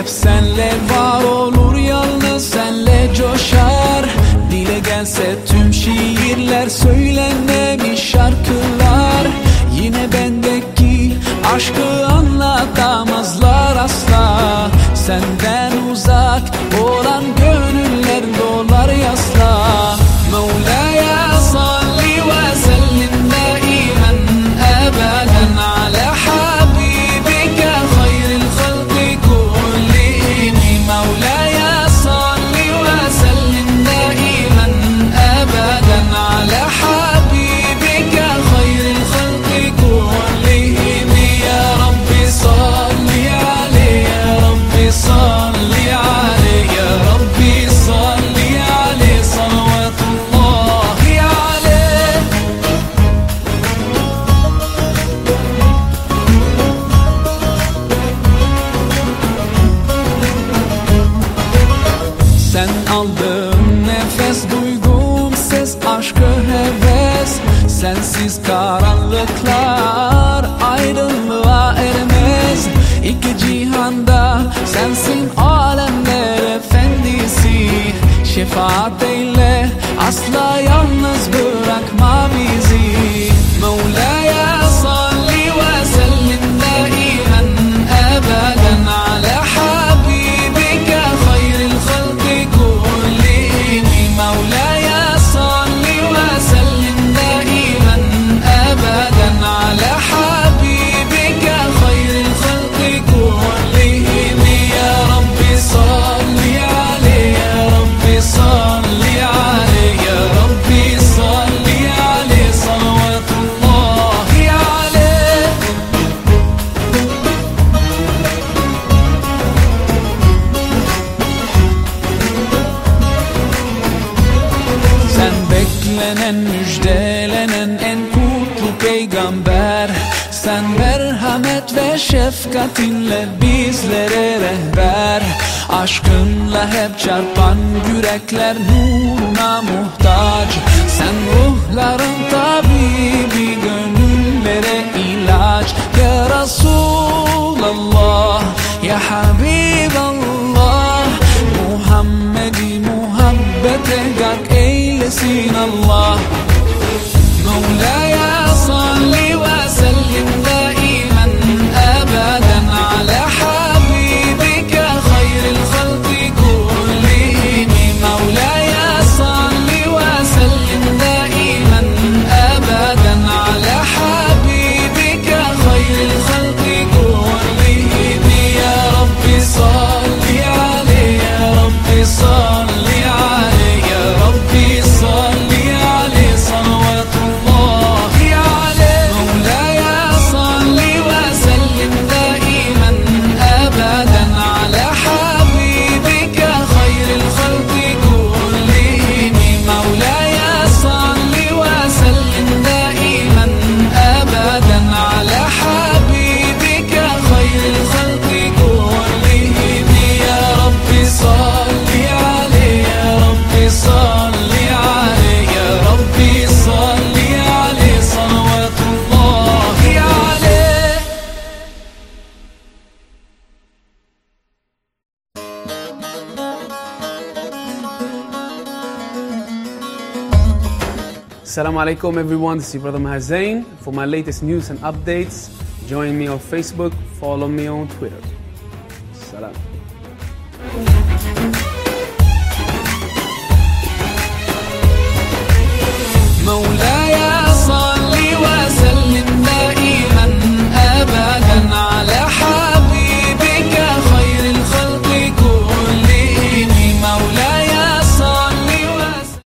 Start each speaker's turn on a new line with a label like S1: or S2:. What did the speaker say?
S1: Hep senle var olur yalnız senle coşar. Dile gelse tüm şiirler söylenemiş şarkılar. Yine bendeki aşkı anlatamazlar asla. Senden uzak olan gönül iltifatıyla Asla yalnız bırakma. Sen müjdelenen en kutlu peygamber. Sen merhamet ve şefkatinle bizlere rehber. Aşkınla hep çarpan yürekler nuruna muhtaç. Sen ruhların tabibi gönüllere ilaç. Ya Resulallah, ya Habiballah. Muhammed'i muhabbete gark نسينا الله. مولاي
S2: Assalamu alaikum everyone, this is Brother Mahazain. For my latest news and updates, join me on Facebook, follow me on Twitter. Salam. مولاي